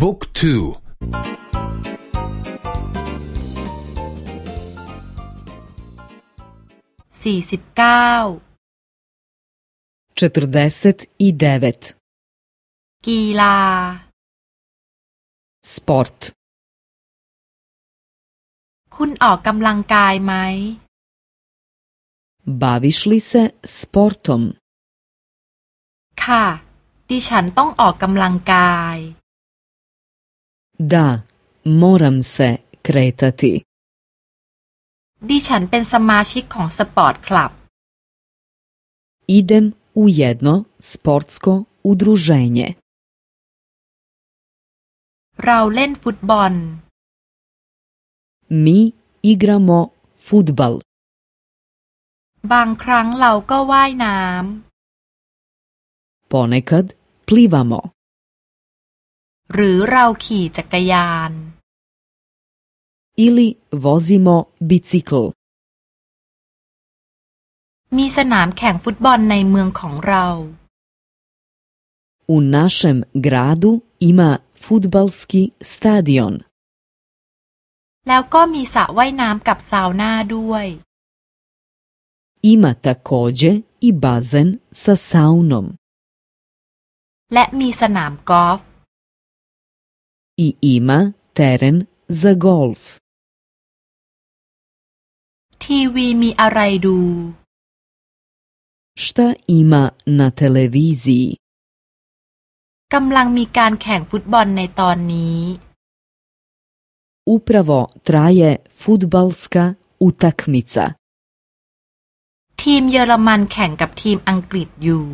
บุ๊กทูสี่สิบเก้า četrdeset i devet กีฬา sport คุณออกกำลังกายไหม baviš li se sportom ค่ะ ดิฉันต้องออกกำลังกาย da moram se kretati ดิฉันเป็นสมาชิกของสปอร์ตคลับ idem u jedno sportsko udruženje เราเล่นฟุตบอล mi igramo futbal บางครั้งเราก็ว่ายน้ ponekad plivamo ำ หรือเราขี่จักรยาน ili vozimo bicikl มีสนามแข่งฟุตบอลในเมืองของเรา u našem gradu ima futbalski stadion แล้วก็มีสระว่ายน้ำกับซาวน่าด้วย ima također i bazen sa saunom และมีสนามกอล์ฟ i ima teren za golf ทีวีมีอะไรดู Šta ima na televiziji? กำลังมีการแข่งฟุตบอลในตอนนี้ Upravo traje futbalska utakmica. ทีมเยอรมันแข่งกับทีมอังกฤษอยู่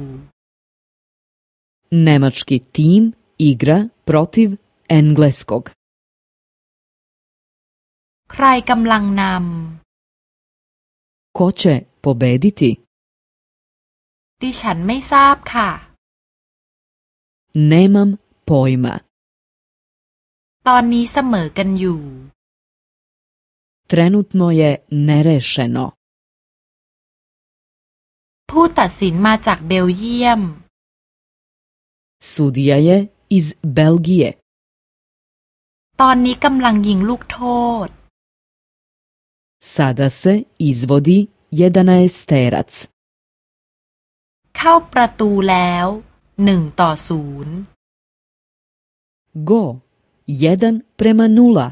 Nemački tim igra protiv engleskog. ใครกำลังน Ko će pobediti? ำดิฉันไม่ทราบค่ะ Nemam pojma. ตอนนี้เสมอกันอยู่ Trenutno je nerešeno. ผู้ตัดสินมาจากเบลเยียม Sudija je iz Belgije. ตอนนี้กำลังยิงลูกโทษ Sada se izvodi jedanaesterac. เข้าประตูแล้วหนึ่งต่อศูนย์ Go. Jedan prema nula.